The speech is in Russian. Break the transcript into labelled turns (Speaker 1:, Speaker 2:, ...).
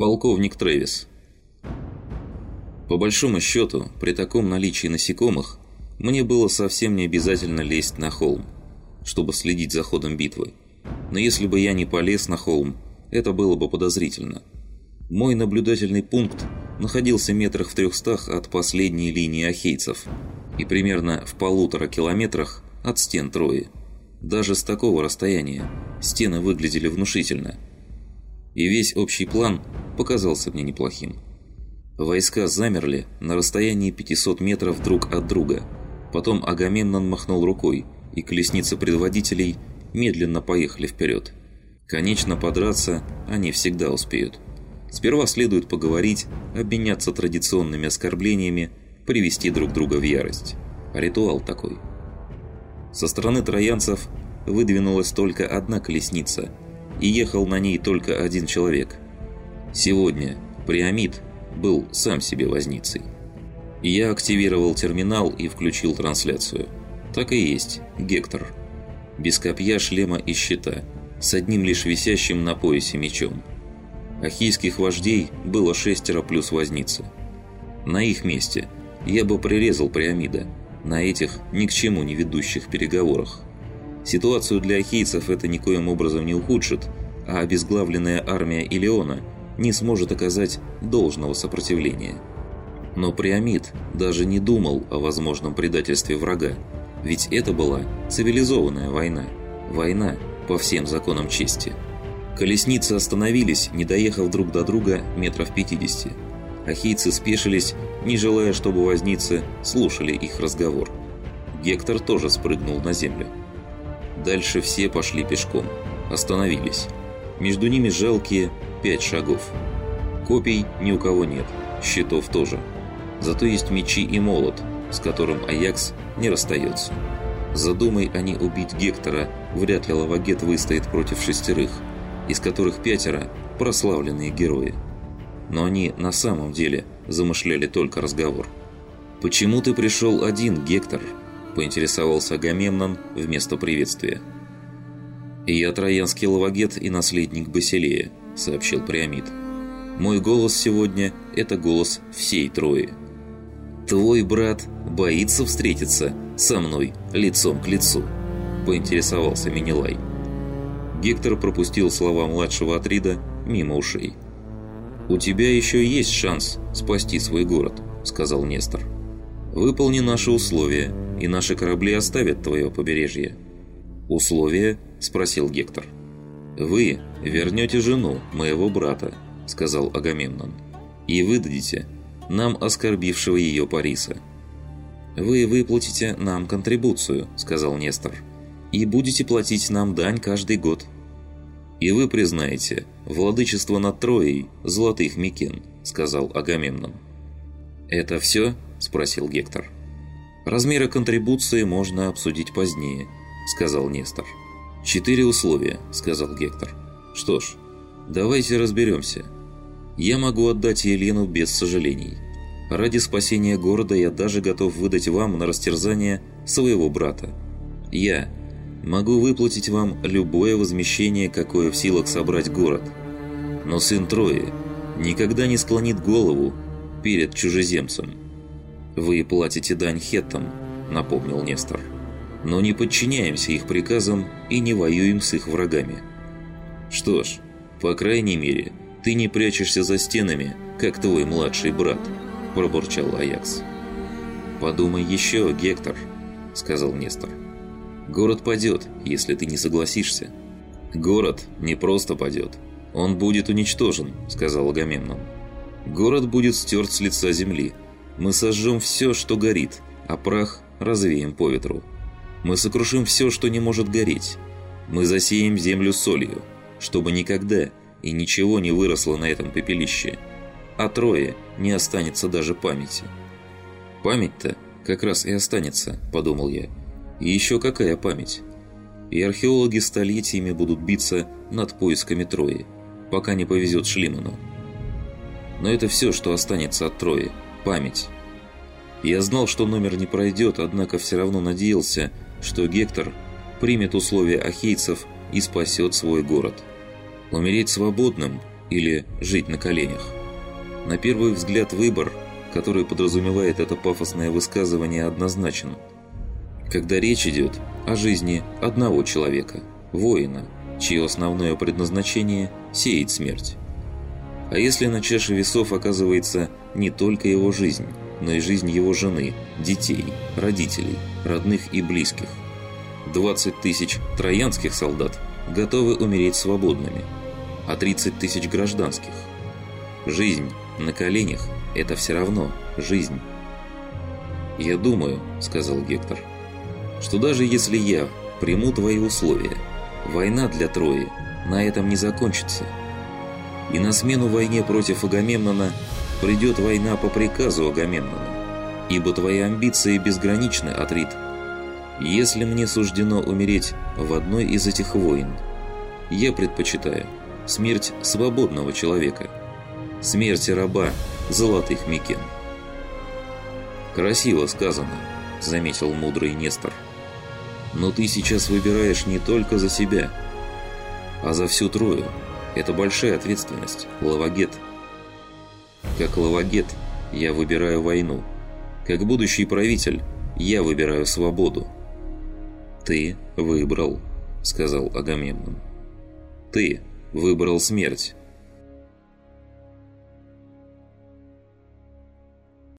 Speaker 1: Полковник Трэвис. По большому счету, при таком наличии насекомых, мне было совсем не обязательно лезть на холм, чтобы следить за ходом битвы. Но если бы я не полез на холм, это было бы подозрительно. Мой наблюдательный пункт находился метрах в трехстах от последней линии ахейцев и примерно в полутора километрах от стен Трои. Даже с такого расстояния стены выглядели внушительно. И весь общий план показался мне неплохим. Войска замерли на расстоянии 500 метров друг от друга. Потом Агамемнон махнул рукой, и колесницы предводителей медленно поехали вперед. Конечно, подраться они всегда успеют. Сперва следует поговорить, обменяться традиционными оскорблениями, привести друг друга в ярость. Ритуал такой. Со стороны троянцев выдвинулась только одна колесница, и ехал на ней только один человек. Сегодня Приамид был сам себе возницей. Я активировал терминал и включил трансляцию. Так и есть, Гектор. Без копья, шлема и щита, с одним лишь висящим на поясе мечом. Ахийских вождей было шестеро плюс возница. На их месте я бы прирезал Приамида, на этих ни к чему не ведущих переговорах. Ситуацию для ахейцев это никоим образом не ухудшит, а обезглавленная армия Илеона не сможет оказать должного сопротивления. Но Приамид даже не думал о возможном предательстве врага, ведь это была цивилизованная война, война по всем законам чести. Колесницы остановились, не доехав друг до друга метров 50. Ахийцы спешились, не желая, чтобы возницы слушали их разговор. Гектор тоже спрыгнул на землю. Дальше все пошли пешком. Остановились. Между ними жалкие пять шагов. Копий ни у кого нет, щитов тоже. Зато есть мечи и молот, с которым Аякс не расстается. Задумай они убить Гектора, вряд ли Лавагет выстоит против шестерых, из которых пятеро – прославленные герои. Но они на самом деле замышляли только разговор. «Почему ты пришел один, Гектор?» – поинтересовался Агамемнон вместо приветствия. «Я троянский лавагет и наследник Басилея», – сообщил Приамид. «Мой голос сегодня – это голос всей Трои». «Твой брат боится встретиться со мной лицом к лицу?» – поинтересовался Минилай. Гектор пропустил слова младшего Атрида мимо ушей. «У тебя еще есть шанс спасти свой город», – сказал Нестор. «Выполни наши условия, и наши корабли оставят твое побережье». «Условия?» – спросил Гектор. «Вы вернете жену моего брата», – сказал Агамемнон, – «и выдадите нам оскорбившего ее Париса». «Вы выплатите нам контрибуцию», – сказал Нестор, – «и будете платить нам дань каждый год». «И вы признаете владычество над Троей золотых Микен», – сказал Агамемнон. «Это все?» – спросил Гектор. «Размеры контрибуции можно обсудить позднее», – сказал Нестор. «Четыре условия», – сказал Гектор. «Что ж, давайте разберемся. Я могу отдать Елену без сожалений. Ради спасения города я даже готов выдать вам на растерзание своего брата. Я могу выплатить вам любое возмещение, какое в силах собрать город. Но сын Трои никогда не склонит голову перед чужеземцем. Вы платите дань хеттам, напомнил Нестор но не подчиняемся их приказам и не воюем с их врагами. Что ж, по крайней мере, ты не прячешься за стенами, как твой младший брат, пробурчал Аякс. Подумай еще, Гектор, сказал Нестор. Город падет, если ты не согласишься. Город не просто падет, он будет уничтожен, сказал Агамемнон. Город будет стерт с лица земли. Мы сожжем все, что горит, а прах развеем по ветру. Мы сокрушим все, что не может гореть. Мы засеем землю солью, чтобы никогда и ничего не выросло на этом пепелище. А трое не останется даже памяти. Память-то как раз и останется, подумал я. И еще какая память? И археологи столетиями будут биться над поисками Трои, пока не повезет Шлиману. Но это все, что останется от Трои – память. Я знал, что номер не пройдет, однако все равно надеялся, что Гектор примет условия ахейцев и спасет свой город. Умереть свободным или жить на коленях. На первый взгляд выбор, который подразумевает это пафосное высказывание, однозначен. Когда речь идет о жизни одного человека, воина, чье основное предназначение – сеять смерть. А если на чаше весов оказывается не только его жизнь, но и жизнь его жены, детей, родителей, родных и близких. 20 тысяч троянских солдат готовы умереть свободными, а 30 тысяч гражданских. Жизнь на коленях – это все равно жизнь. «Я думаю», – сказал Гектор, – «что даже если я приму твои условия, война для Трои на этом не закончится. И на смену войне против Агамемнона придет война по приказу Агамемнона, ибо твои амбиции безграничны, Атрит. Если мне суждено умереть в одной из этих войн, я предпочитаю смерть свободного человека, смерть раба золотых Микен. «Красиво сказано», — заметил мудрый Нестор. «Но ты сейчас выбираешь не только за себя, а за всю Трою. Это большая ответственность, Лавагет». Как лавагет, я выбираю войну. Как будущий правитель, я выбираю свободу. «Ты выбрал», — сказал Агамемнон. «Ты выбрал смерть».